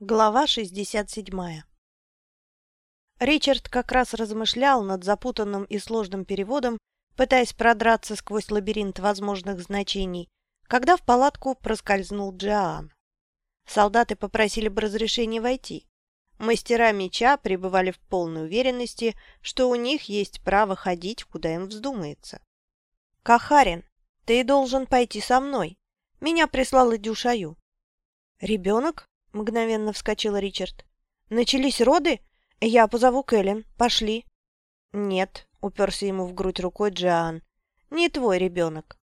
Глава 67 Ричард как раз размышлял над запутанным и сложным переводом, пытаясь продраться сквозь лабиринт возможных значений, когда в палатку проскользнул Джоан. Солдаты попросили бы разрешения войти. Мастера меча пребывали в полной уверенности, что у них есть право ходить, куда им вздумается. «Кахарин, ты должен пойти со мной. Меня прислала Дюшаю». «Ребенок?» Мгновенно вскочил Ричард. «Начались роды? Я позову Кэлен. Пошли». «Нет», — уперся ему в грудь рукой Джоан. «Не твой ребенок.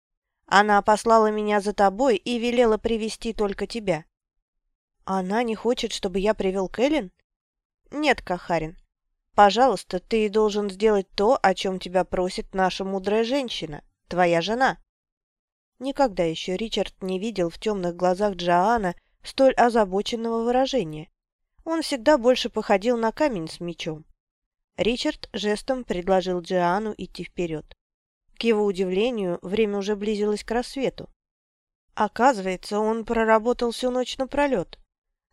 Она послала меня за тобой и велела привести только тебя». «Она не хочет, чтобы я привел Кэлен?» «Нет, Кахарин. Пожалуйста, ты должен сделать то, о чем тебя просит наша мудрая женщина, твоя жена». Никогда еще Ричард не видел в темных глазах Джоана столь озабоченного выражения. Он всегда больше походил на камень с мечом. Ричард жестом предложил Джиану идти вперед. К его удивлению, время уже близилось к рассвету. Оказывается, он проработал всю ночь напролет.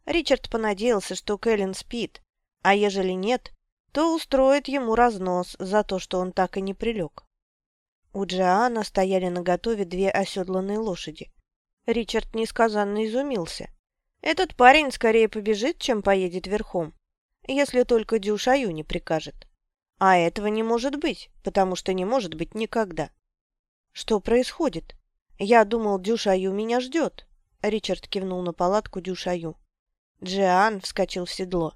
Ричард понадеялся, что Кэлен спит, а ежели нет, то устроит ему разнос за то, что он так и не прилег. У Джиана стояли наготове две оседланные лошади. Ричард несказанно изумился. Этот парень скорее побежит, чем поедет верхом, если только Дюшаю не прикажет. А этого не может быть, потому что не может быть никогда. Что происходит? Я думал, Дюшаю меня ждет. Ричард кивнул на палатку Дюшаю. Джиан вскочил в седло.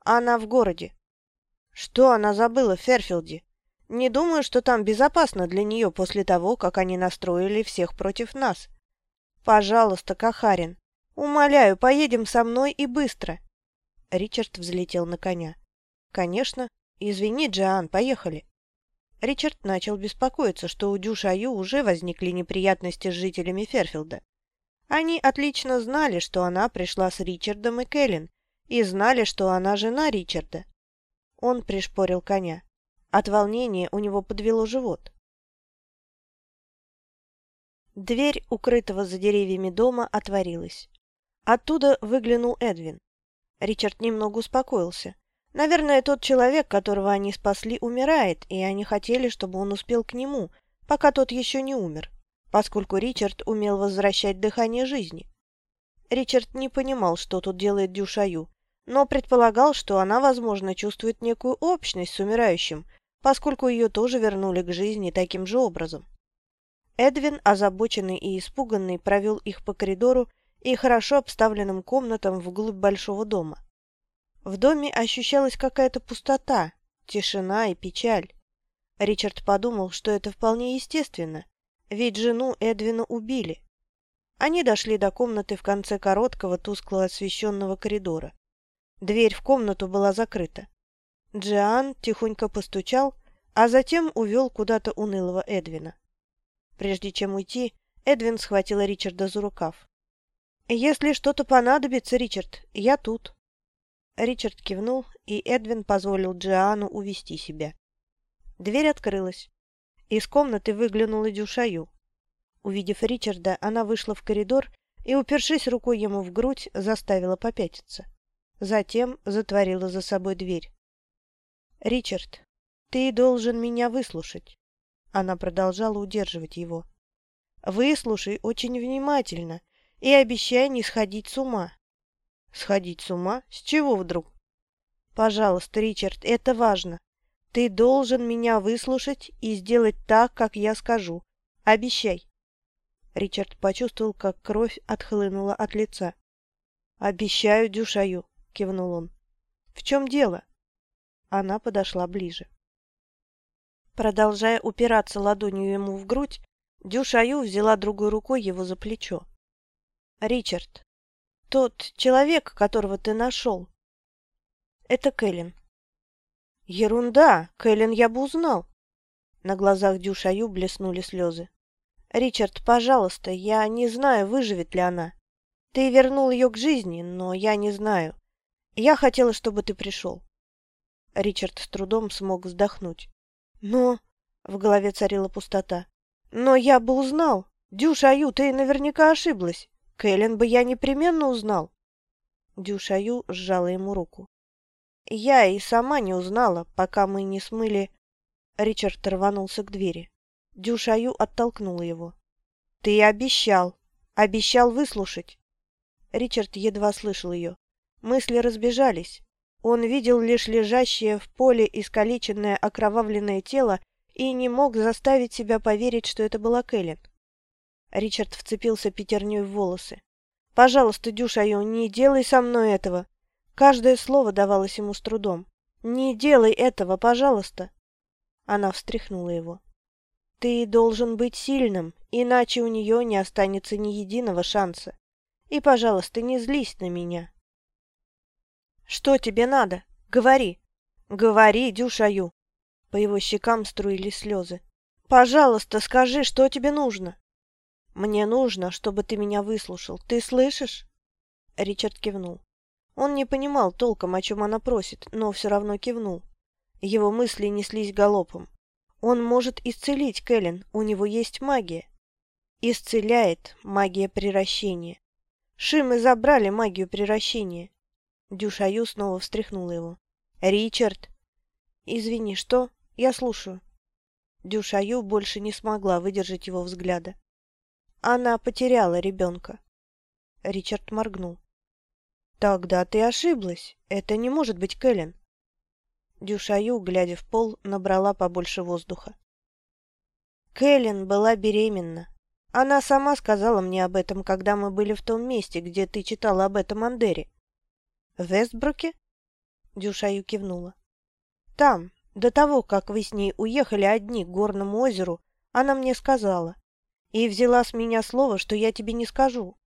Она в городе. Что она забыла в Ферфилде? Не думаю, что там безопасно для нее после того, как они настроили всех против нас. Пожалуйста, Кахарин, «Умоляю, поедем со мной и быстро!» Ричард взлетел на коня. «Конечно. Извини, Джоан, поехали!» Ричард начал беспокоиться, что у Дюшаю уже возникли неприятности с жителями Ферфилда. Они отлично знали, что она пришла с Ричардом и Кэлен, и знали, что она жена Ричарда. Он пришпорил коня. От волнения у него подвело живот. Дверь укрытого за деревьями дома отворилась. Оттуда выглянул Эдвин. Ричард немного успокоился. Наверное, тот человек, которого они спасли, умирает, и они хотели, чтобы он успел к нему, пока тот еще не умер, поскольку Ричард умел возвращать дыхание жизни. Ричард не понимал, что тут делает Дюшаю, но предполагал, что она, возможно, чувствует некую общность с умирающим, поскольку ее тоже вернули к жизни таким же образом. Эдвин, озабоченный и испуганный, провел их по коридору и хорошо обставленным комнатам вглубь большого дома. В доме ощущалась какая-то пустота, тишина и печаль. Ричард подумал, что это вполне естественно, ведь жену Эдвина убили. Они дошли до комнаты в конце короткого, тускло освещенного коридора. Дверь в комнату была закрыта. Джиан тихонько постучал, а затем увел куда-то унылого Эдвина. Прежде чем уйти, Эдвин схватил Ричарда за рукав. «Если что-то понадобится, Ричард, я тут». Ричард кивнул, и Эдвин позволил Джиану увести себя. Дверь открылась. Из комнаты выглянула Дюшаю. Увидев Ричарда, она вышла в коридор и, упершись рукой ему в грудь, заставила попятиться. Затем затворила за собой дверь. «Ричард, ты должен меня выслушать». Она продолжала удерживать его. «Выслушай очень внимательно и обещай не сходить с ума». «Сходить с ума? С чего вдруг?» «Пожалуйста, Ричард, это важно. Ты должен меня выслушать и сделать так, как я скажу. Обещай». Ричард почувствовал, как кровь отхлынула от лица. «Обещаю, Дюшаю», — кивнул он. «В чем дело?» Она подошла ближе. Продолжая упираться ладонью ему в грудь, Дюшаю взяла другой рукой его за плечо. Ричард. Тот человек, которого ты нашел. Это Кэлен. Ерунда. Кэлен я бы узнал. На глазах Дюшаю блеснули слезы. Ричард, пожалуйста, я не знаю, выживет ли она. Ты вернул ее к жизни, но я не знаю. Я хотела, чтобы ты пришел. Ричард с трудом смог вздохнуть. Но... В голове царила пустота. Но я бы узнал. Дюша Аю, ты наверняка ошиблась. Кэлен бы я непременно узнал. Дюшаю сжала ему руку. «Я и сама не узнала, пока мы не смыли...» Ричард рванулся к двери. Дюшаю оттолкнула его. «Ты обещал! Обещал выслушать!» Ричард едва слышал ее. Мысли разбежались. Он видел лишь лежащее в поле искалеченное окровавленное тело и не мог заставить себя поверить, что это была Кэлен. Ричард вцепился пятерней в волосы. «Пожалуйста, Дюшаю, не делай со мной этого!» Каждое слово давалось ему с трудом. «Не делай этого, пожалуйста!» Она встряхнула его. «Ты должен быть сильным, иначе у нее не останется ни единого шанса. И, пожалуйста, не злись на меня». «Что тебе надо? Говори!» «Говори, Дюшаю!» По его щекам струились слезы. «Пожалуйста, скажи, что тебе нужно?» «Мне нужно, чтобы ты меня выслушал. Ты слышишь?» Ричард кивнул. Он не понимал толком, о чем она просит, но все равно кивнул. Его мысли неслись галопом. Он может исцелить Кэлен, у него есть магия. Исцеляет магия приращения. Шимы забрали магию приращения. Дюшаю снова встряхнула его. «Ричард!» «Извини, что? Я слушаю». Дюшаю больше не смогла выдержать его взгляда. Она потеряла ребенка. Ричард моргнул. «Тогда ты ошиблась. Это не может быть Кэлен». Дюшаю, глядя в пол, набрала побольше воздуха. Кэлен была беременна. Она сама сказала мне об этом, когда мы были в том месте, где ты читала об этом Андере. В Вестбруке? Дюшаю кивнула. Там, до того, как вы с ней уехали одни к горному озеру, она мне сказала. И взяла с меня слово, что я тебе не скажу.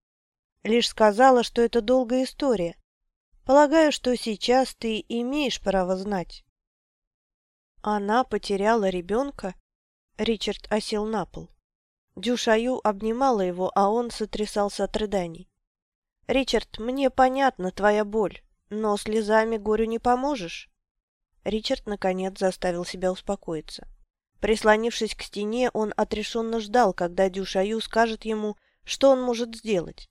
Лишь сказала, что это долгая история, Полагаю, что сейчас ты имеешь право знать. Она потеряла ребенка? Ричард осел на пол. Дюшаю обнимала его, а он сотрясался от рыданий. «Ричард, мне понятна твоя боль, но слезами горю не поможешь». Ричард, наконец, заставил себя успокоиться. Прислонившись к стене, он отрешенно ждал, когда Дюшаю скажет ему, что он может сделать.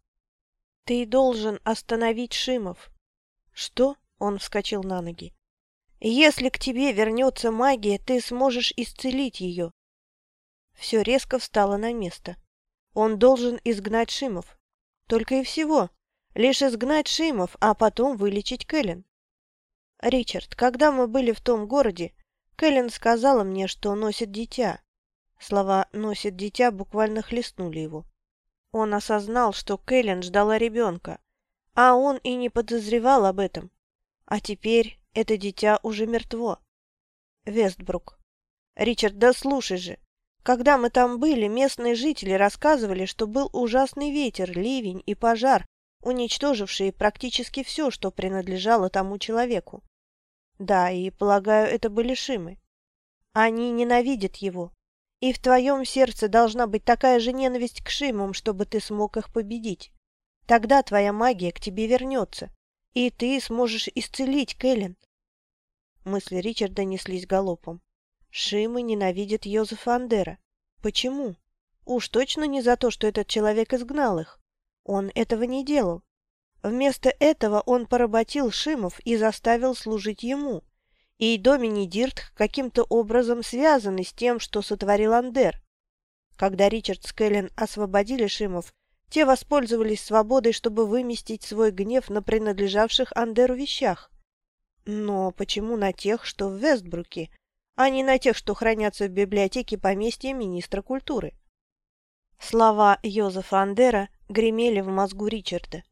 «Ты должен остановить Шимов. «Что?» — он вскочил на ноги. «Если к тебе вернется магия, ты сможешь исцелить ее». Все резко встало на место. Он должен изгнать Шимов. Только и всего. Лишь изгнать Шимов, а потом вылечить Кэлен. «Ричард, когда мы были в том городе, Кэлен сказала мне, что носит дитя». Слова «носит дитя» буквально хлестнули его. Он осознал, что Кэлен ждала ребенка, а он и не подозревал об этом. А теперь это дитя уже мертво. Вестбрук. Ричард, да слушай же. Когда мы там были, местные жители рассказывали, что был ужасный ветер, ливень и пожар, уничтожившие практически все, что принадлежало тому человеку. Да, и, полагаю, это были Шимы. Они ненавидят его. И в твоем сердце должна быть такая же ненависть к Шимам, чтобы ты смог их победить. Тогда твоя магия к тебе вернется, и ты сможешь исцелить Кэлен. Мысли Ричарда неслись галопом. Шимы ненавидят Йозефа Андера. Почему? Уж точно не за то, что этот человек изгнал их. Он этого не делал. Вместо этого он поработил Шимов и заставил служить ему. И Домини Дирт каким-то образом связаны с тем, что сотворил Андер. Когда Ричард с Кэлен освободили Шимов, те воспользовались свободой, чтобы выместить свой гнев на принадлежавших Андеру вещах. Но почему на тех, что в Вестбруке, а не на тех, что хранятся в библиотеке поместья министра культуры? Слова Йозефа Андера гремели в мозгу Ричарда.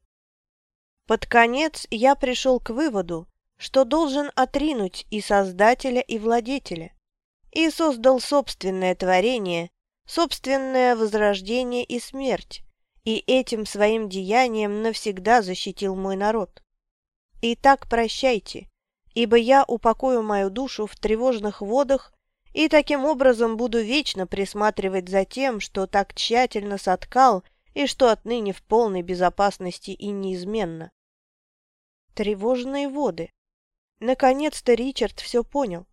Под конец я пришел к выводу, что должен отринуть и создателя, и владетеля, и создал собственное творение, собственное возрождение и смерть, и этим своим деянием навсегда защитил мой народ. Итак, прощайте, ибо я упокою мою душу в тревожных водах и таким образом буду вечно присматривать за тем, что так тщательно соткал и что отныне в полной безопасности и неизменно. Тревожные воды. Наконец-то Ричард все понял.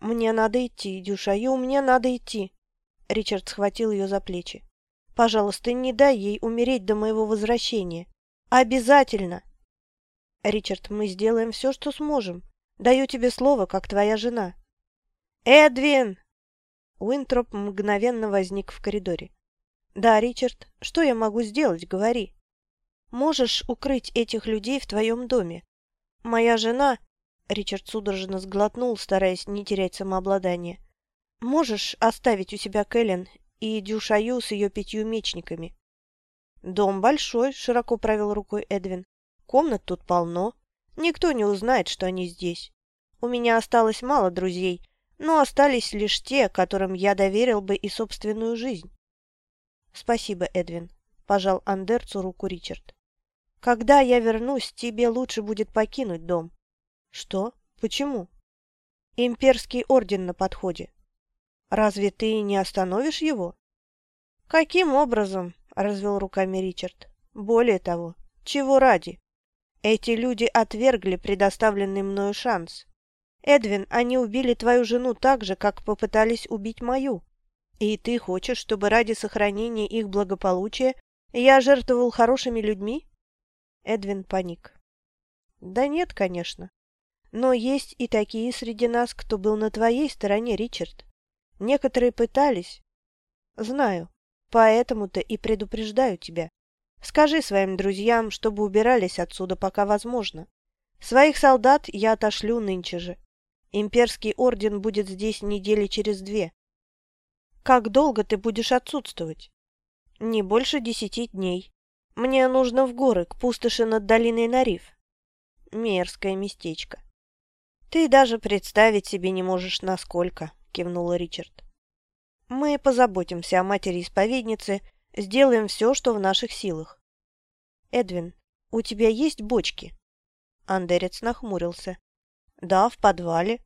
«Мне надо идти, Дюшаю, мне надо идти!» Ричард схватил ее за плечи. Пожалуйста, не дай ей умереть до моего возвращения. Обязательно!» Ричард, мы сделаем все, что сможем. Даю тебе слово, как твоя жена. Эдвин! Уинтроп мгновенно возник в коридоре. Да, Ричард, что я могу сделать, говори. Можешь укрыть этих людей в твоем доме. Моя жена... Ричард судорожно сглотнул, стараясь не терять самообладание. Можешь оставить у себя Кэлен и Дюшаю с ее пятью мечниками? Дом большой, широко провел рукой Эдвин. Комнат тут полно. Никто не узнает, что они здесь. У меня осталось мало друзей, но остались лишь те, которым я доверил бы и собственную жизнь. Спасибо, Эдвин, пожал Андерцу руку Ричард. Когда я вернусь, тебе лучше будет покинуть дом. Что? Почему? Имперский орден на подходе. Разве ты не остановишь его? Каким образом? Развел руками Ричард. Более того, чего ради? Эти люди отвергли предоставленный мною шанс. Эдвин, они убили твою жену так же, как попытались убить мою. И ты хочешь, чтобы ради сохранения их благополучия я жертвовал хорошими людьми? Эдвин паник. Да нет, конечно. Но есть и такие среди нас, кто был на твоей стороне, Ричард. Некоторые пытались. Знаю. Поэтому-то и предупреждаю тебя. Скажи своим друзьям, чтобы убирались отсюда, пока возможно. Своих солдат я отошлю нынче же. Имперский орден будет здесь недели через две. Как долго ты будешь отсутствовать? Не больше десяти дней. Мне нужно в горы, к пустоши над долиной Нариф. Мерзкое местечко. Ты даже представить себе не можешь, насколько, кивнула Ричард. Мы позаботимся о матери-исповеднице Сделаем все, что в наших силах. Эдвин, у тебя есть бочки? Андерец нахмурился. Да, в подвале.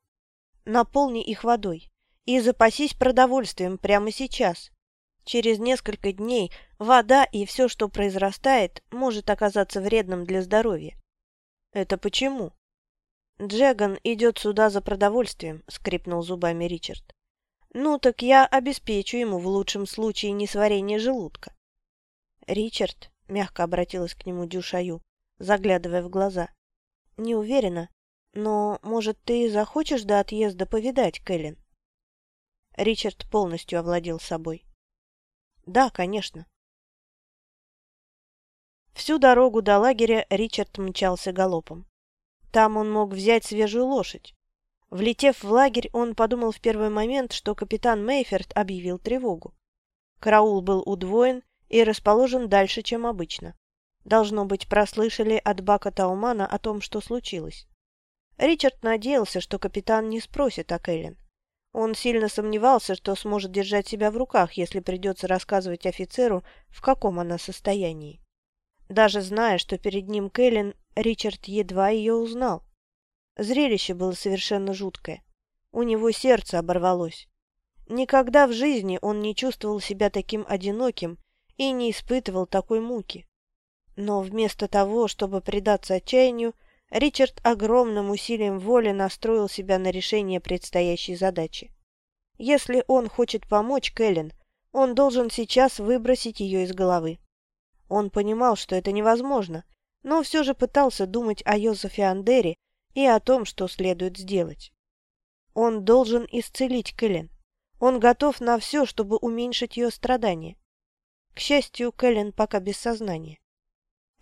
Наполни их водой и запасись продовольствием прямо сейчас. Через несколько дней вода и все, что произрастает, может оказаться вредным для здоровья. Это почему? Джеган идет сюда за продовольствием, скрипнул зубами Ричард. Ну, так я обеспечу ему в лучшем случае несварение желудка. Ричард, мягко обратилась к нему Дюшаю, заглядывая в глаза. Не уверена, но, может, ты захочешь до отъезда повидать Кэлен? Ричард полностью овладел собой. Да, конечно. Всю дорогу до лагеря Ричард мчался галопом. Там он мог взять свежую лошадь. Влетев в лагерь, он подумал в первый момент, что капитан Мейферт объявил тревогу. Караул был удвоен и расположен дальше, чем обычно. Должно быть, прослышали от Бака Таумана о том, что случилось. Ричард надеялся, что капитан не спросит о Кэлен. Он сильно сомневался, что сможет держать себя в руках, если придется рассказывать офицеру, в каком она состоянии. Даже зная, что перед ним Кэлен, Ричард едва ее узнал. Зрелище было совершенно жуткое. У него сердце оборвалось. Никогда в жизни он не чувствовал себя таким одиноким и не испытывал такой муки. Но вместо того, чтобы предаться отчаянию, Ричард огромным усилием воли настроил себя на решение предстоящей задачи. Если он хочет помочь Кэлен, он должен сейчас выбросить ее из головы. Он понимал, что это невозможно, но все же пытался думать о Йозефе Андере и о том, что следует сделать. Он должен исцелить Кэлен. Он готов на все, чтобы уменьшить ее страдания. К счастью, Кэлен пока без сознания.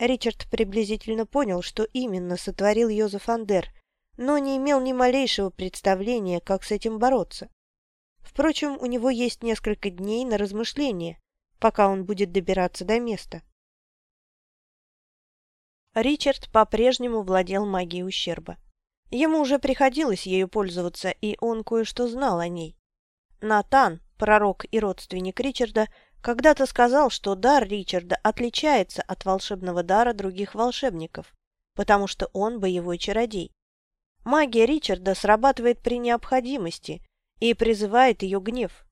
Ричард приблизительно понял, что именно сотворил Йозеф Андер, но не имел ни малейшего представления, как с этим бороться. Впрочем, у него есть несколько дней на размышление, пока он будет добираться до места. Ричард по-прежнему владел магией ущерба. Ему уже приходилось ею пользоваться, и он кое-что знал о ней. Натан, пророк и родственник Ричарда, когда-то сказал, что дар Ричарда отличается от волшебного дара других волшебников, потому что он боевой чародей. Магия Ричарда срабатывает при необходимости и призывает ее гнев.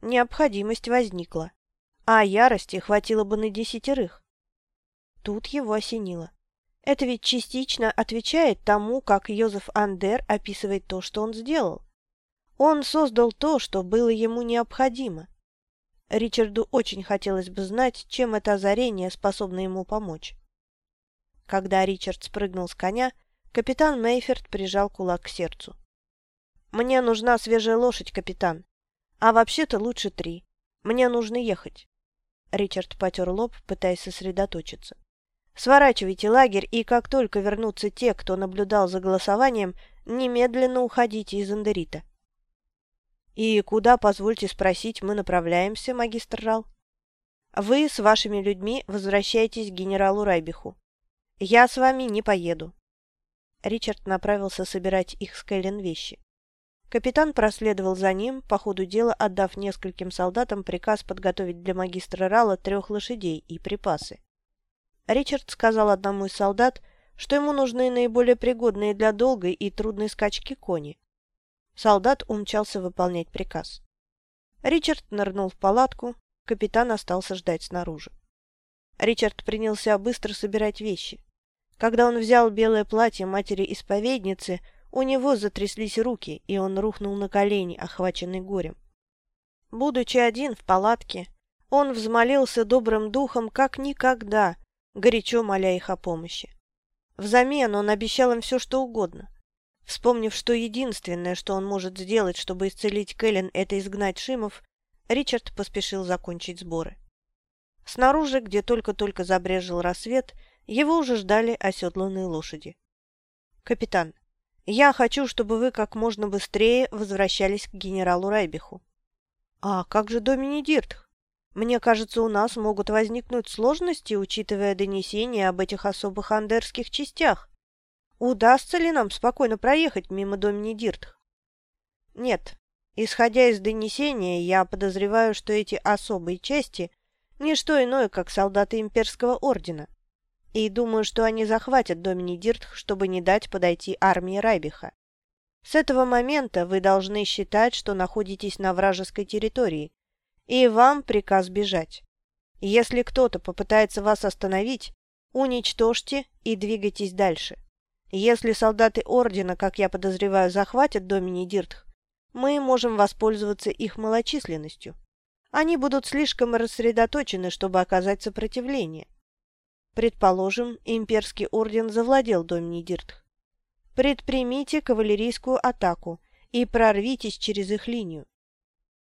Необходимость возникла, а ярости хватило бы на десятерых. Тут его осенило. Это ведь частично отвечает тому, как Йозеф Андер описывает то, что он сделал. Он создал то, что было ему необходимо. Ричарду очень хотелось бы знать, чем это озарение способно ему помочь. Когда Ричард спрыгнул с коня, капитан Мейферт прижал кулак к сердцу. «Мне нужна свежая лошадь, капитан. А вообще-то лучше три. Мне нужно ехать». Ричард потер лоб, пытаясь сосредоточиться. «Сворачивайте лагерь, и как только вернутся те, кто наблюдал за голосованием, немедленно уходите из Андерита». «И куда, позвольте спросить, мы направляемся, магистр Рал?» «Вы с вашими людьми возвращаетесь к генералу Райбиху. Я с вами не поеду». Ричард направился собирать их с Кэлен вещи. Капитан проследовал за ним, по ходу дела отдав нескольким солдатам приказ подготовить для магистра Рала трех лошадей и припасы. Ричард сказал одному из солдат, что ему нужны наиболее пригодные для долгой и трудной скачки кони. Солдат умчался выполнять приказ. Ричард нырнул в палатку, капитан остался ждать снаружи. Ричард принялся быстро собирать вещи. Когда он взял белое платье матери-исповедницы, у него затряслись руки, и он рухнул на колени, охваченный горем. Будучи один в палатке, он взмолился добрым духом как никогда, горячо моля их о помощи. Взамен он обещал им все, что угодно. Вспомнив, что единственное, что он может сделать, чтобы исцелить Кэлен, это изгнать Шимов, Ричард поспешил закончить сборы. Снаружи, где только-только забрежил рассвет, его уже ждали оседланные лошади. «Капитан, я хочу, чтобы вы как можно быстрее возвращались к генералу Райбиху. А как же Домини Диртх? Мне кажется, у нас могут возникнуть сложности, учитывая донесения об этих особых андерских частях. Удастся ли нам спокойно проехать мимо Домини Диртх? Нет. Исходя из донесения, я подозреваю, что эти особые части – не что иное, как солдаты имперского ордена и думаю, что они захватят Домини Диртх, чтобы не дать подойти армии Райбиха. С этого момента вы должны считать, что находитесь на вражеской территории, и вам приказ бежать. Если кто-то попытается вас остановить, уничтожьте и двигайтесь дальше. Если солдаты Ордена, как я подозреваю, захватят Домини Диртх, мы можем воспользоваться их малочисленностью. Они будут слишком рассредоточены, чтобы оказать сопротивление. Предположим, имперский орден завладел Домнидиртх. Предпримите кавалерийскую атаку и прорвитесь через их линию.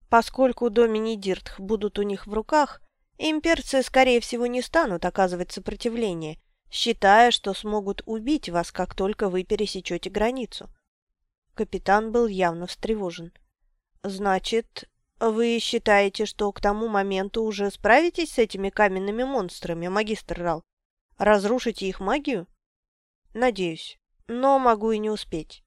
Поскольку Доминидиртх будут у них в руках, имперцы, скорее всего, не станут оказывать сопротивление, считая, что смогут убить вас, как только вы пересечете границу. Капитан был явно встревожен. «Значит, вы считаете, что к тому моменту уже справитесь с этими каменными монстрами, магистр Рал?» Разрушите их магию? Надеюсь, но могу и не успеть.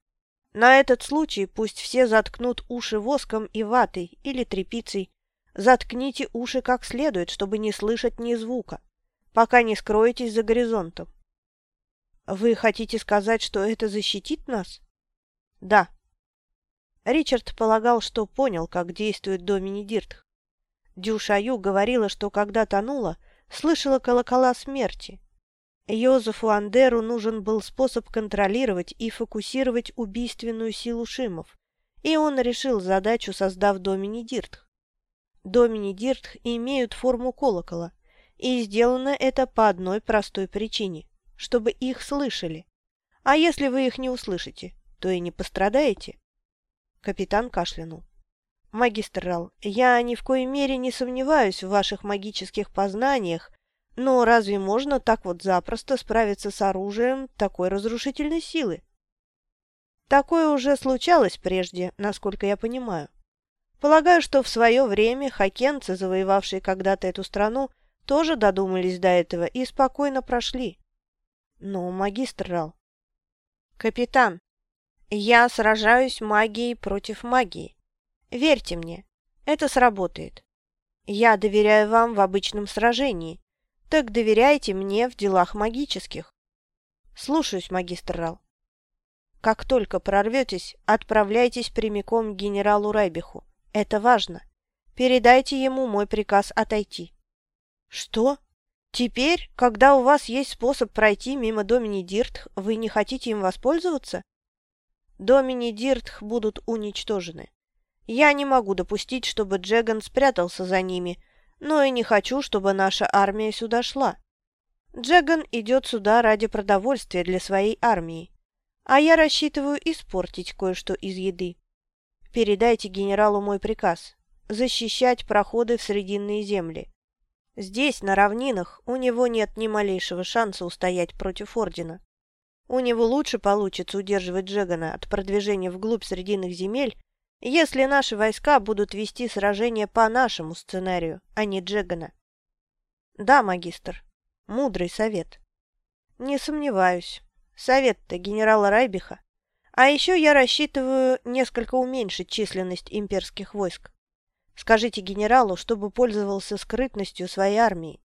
На этот случай пусть все заткнут уши воском и ватой или тряпицей. Заткните уши как следует, чтобы не слышать ни звука, пока не скроетесь за горизонтом. Вы хотите сказать, что это защитит нас? Да. Ричард полагал, что понял, как действует Домини Диртх. Дюшаю говорила, что когда тонула, слышала колокола смерти, Йозефу Андеру нужен был способ контролировать и фокусировать убийственную силу Шимов, и он решил задачу, создав Домини Диртх. Домини Диртх имеют форму колокола, и сделано это по одной простой причине – чтобы их слышали. А если вы их не услышите, то и не пострадаете. Капитан кашлянул. «Магистр Рал, я ни в коей мере не сомневаюсь в ваших магических познаниях но разве можно так вот запросто справиться с оружием такой разрушительной силы? Такое уже случалось прежде, насколько я понимаю. Полагаю, что в свое время хакенцы, завоевавшие когда-то эту страну, тоже додумались до этого и спокойно прошли. Но, магистр Рал... Капитан, я сражаюсь магией против магии. Верьте мне, это сработает. Я доверяю вам в обычном сражении, так доверяйте мне в делах магических. Слушаюсь, магистр Рал. Как только прорветесь, отправляйтесь прямиком к генералу Райбиху. Это важно. Передайте ему мой приказ отойти. Что? Теперь, когда у вас есть способ пройти мимо Домини Диртх, вы не хотите им воспользоваться? Домини Диртх будут уничтожены. Я не могу допустить, чтобы Джеган спрятался за ними, но и не хочу, чтобы наша армия сюда шла. Джеган идет сюда ради продовольствия для своей армии, а я рассчитываю испортить кое-что из еды. Передайте генералу мой приказ – защищать проходы в Срединные земли. Здесь, на равнинах, у него нет ни малейшего шанса устоять против Ордена. У него лучше получится удерживать Джегана от продвижения вглубь Срединных земель, если наши войска будут вести сражение по нашему сценарию, а не Джегана. Да, магистр, мудрый совет. Не сомневаюсь. Совет-то генерала Райбиха. А еще я рассчитываю несколько уменьшить численность имперских войск. Скажите генералу, чтобы пользовался скрытностью своей армии.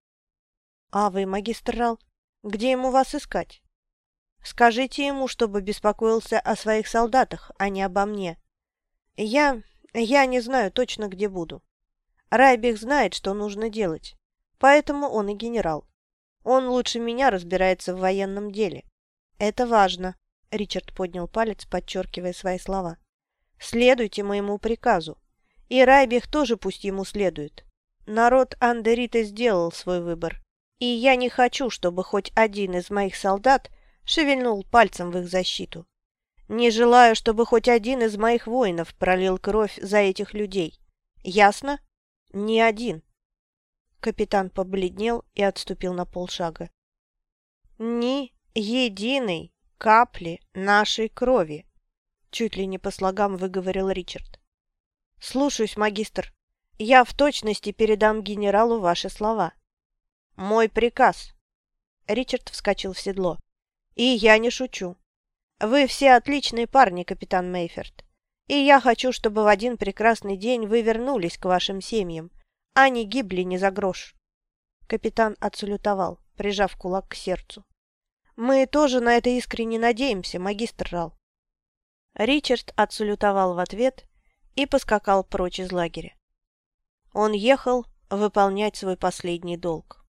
А вы, магистр Рал, где ему вас искать? Скажите ему, чтобы беспокоился о своих солдатах, а не обо мне. Я... я не знаю точно, где буду. Райбих знает, что нужно делать, поэтому он и генерал. Он лучше меня разбирается в военном деле. «Это важно», — Ричард поднял палец, подчеркивая свои слова. «Следуйте моему приказу. И Райбих тоже пусть ему следует. Народ Андерита сделал свой выбор, и я не хочу, чтобы хоть один из моих солдат шевельнул пальцем в их защиту. Не желаю, чтобы хоть один из моих воинов пролил кровь за этих людей. Ясно? Ни один». Капитан побледнел и отступил на полшага. «Ни единой капли нашей крови», — чуть ли не по слогам выговорил Ричард. «Слушаюсь, магистр. Я в точности передам генералу ваши слова». «Мой приказ». Ричард вскочил в седло. «И я не шучу. Вы все отличные парни, капитан Мейферт. И я хочу, чтобы в один прекрасный день вы вернулись к вашим семьям, а не гибли ни за грош». Капитан отсалютовал, прижав кулак к сердцу. Мы тоже на это искренне надеемся, магистр Рал. Ричард отсалютовал в ответ и поскакал прочь из лагеря. Он ехал выполнять свой последний долг.